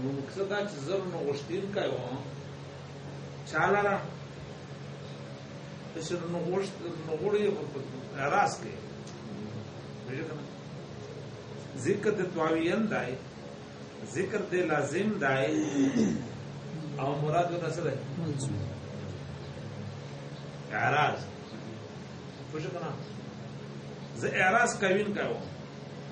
نو څه دا چې زر نو غشتین کای و چاله را چې نو غشت نو غړي راس کې ذکر د تواویان دای ذکر د لازم دای او مراد نه څه دی اعراض خوش کنا زه اعراض کوین کاوه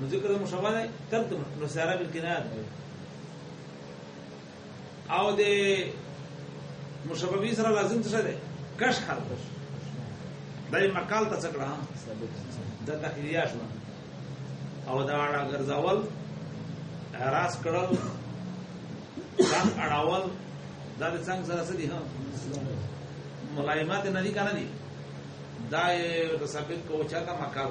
نو ذکر مشابه ده کم ته نو سره بل کنه او د مشابه سره لازم څه ده کش حرف دای مقال ته څکړه د تخلیه شو او دا اړه ګرځاول اراس کړل ځان اړاول دا د څنګه سره سدي ها ملایمات نه دي کنه دي دا یو ثابت کو چا کا مقال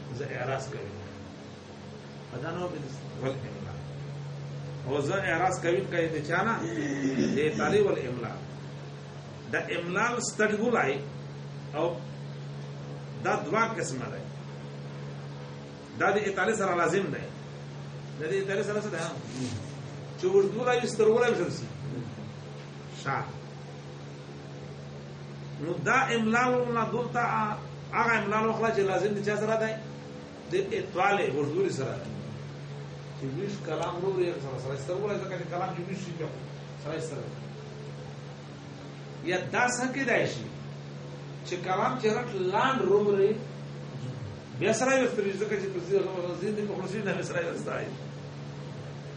زه اعراض کوي بدنو بل ول املا او زه اعراض کوي کوي ته چانا دې تالي ول املا د املا ستړګولای او دا دوا قسمه ده دا د ایتالی سره لازم ده د دې ایتالی سره څه ده چې ورته لا یې سترګولای شي شاه نو دا املال ولا دلته هغه املال وخلا چې لازم دي چا سره ده د اطاله حضور سره چې ویش کلام نور یې سره سره ستر ولا ځکه چې کلام چې ویش شي سره سره یا دا څنګه دی شي چې کلام چې رټ لان روم لري بیا سره یو ستري ځکه چې په دې سره زیات په خلاصي نه سره یو ستای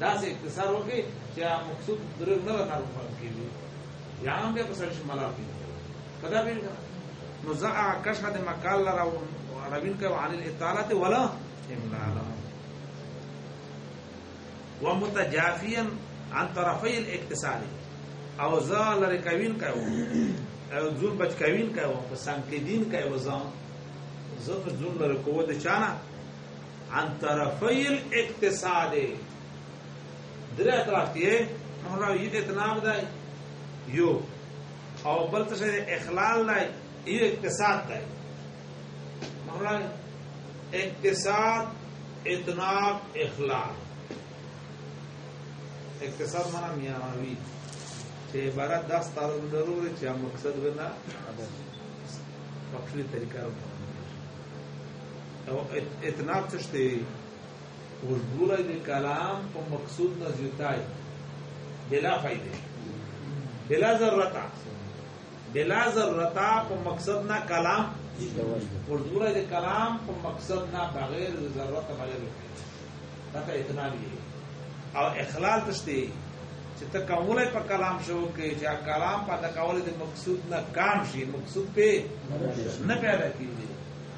داسې اختصار وکړي چې مقصود درې نه ورنار وکړي کېږي یا هم بیا په سړي شي ملار کېږي په دا بېل کنه نو زه هغه کشحه د مکال لره روین کوي عن الاطالات ولا املالا ومتجافيا عن طرفي الاتصال او زه لره کوین کوي او ځون بچ کوین کوي په سانکې دین کوي زه زه ځون لره کوو د چانه عن طرفی الاقتصاد در اطراف کې موږ یو اتنام دی یو او بل څه اخلال دی یو اقتصاد دی موږ اقتصاد اتناب اخلال اقتصاد معنا میانوي چې عبارت داس تعارف ضروري چې مقصد ونا په خپل طریقه اتناب څه شته اوس ګورای د کلام په مقصود نه زیاتای بلا فائدې بلا ضرورتا بلا ضرورتا په مقصد نه کلام اوس ګورای د کلام په مقصد نه بغیر ضرورت بغیر دا ته اتناب دی او اخلال څه شته چې ته کومه په کلام شو کې چې کلام په د کولې د مقصود نه کام شي مقصود په نه پیدا کیږي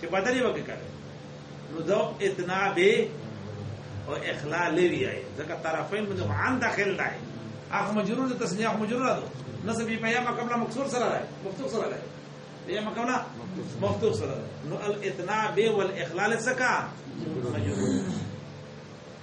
چې بدل یې وکړي کړي نو دا اتنا به او اخلا لوي آي ځکه طرفین من عن داخل دی اخ مجرور د تسنیه اخ مجرور ده نسب په یا مقبله مکسور سره ده مکسور سره ده یا مقبله مفتوح سره ده نو الاتنا به والاخلال سکا مجرور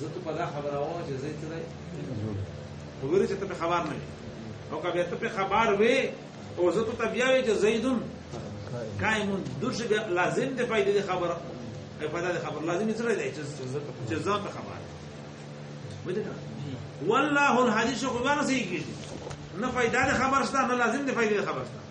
زه ته په دا خبره وو چې زه ته دی وګوره چې ته په خبر نه او که بیا ته په خبر وې او زه ته بیا وې چې زیدون قائمون درشه بیا لازم دی په دې خبره په دا خبر لازم یې سره دی چې چې زه په خبر وې ده والله الحديث خو باندې سي کیږي نه فائدہ د خبر شته نه لازم د فائدې خبر شته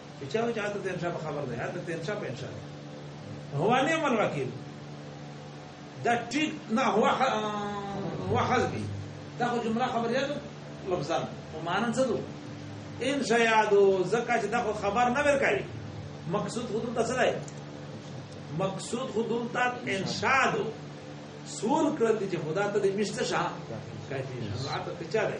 چا چې حضرت انشا په خبر ده حضرت انشا په انشا هو نعم الوکیل دا ټیک نه هو هو حذفي دا خو جمله خبريه ده لفظان او معنا څه ده ان شیادو زکه چې دا خو خبر نه ورکړي مقصود خود ته څه دی مقصود خود ته انشادو سور کړل چې خدا ته دې مشته شه کافي شفاعت ته چا دی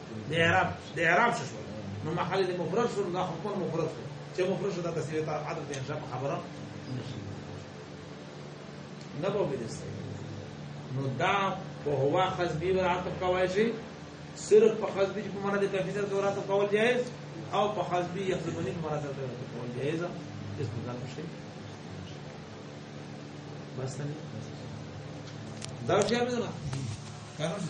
د اعراب د اعراب شو نو محل د مفرد شو دا حکم مفرد شو چې مفرد شو دا تسلیت عدد د انشاء خبره نه به ودیسته نو دا په هوا خزبی ورات کوي شي صرف په خزبی په معنا د کفیت ورات کول جائز او په خزبی یخزبنی په معنا د کول جائز اس په ځان شي بس نه دا څه به نه کارونه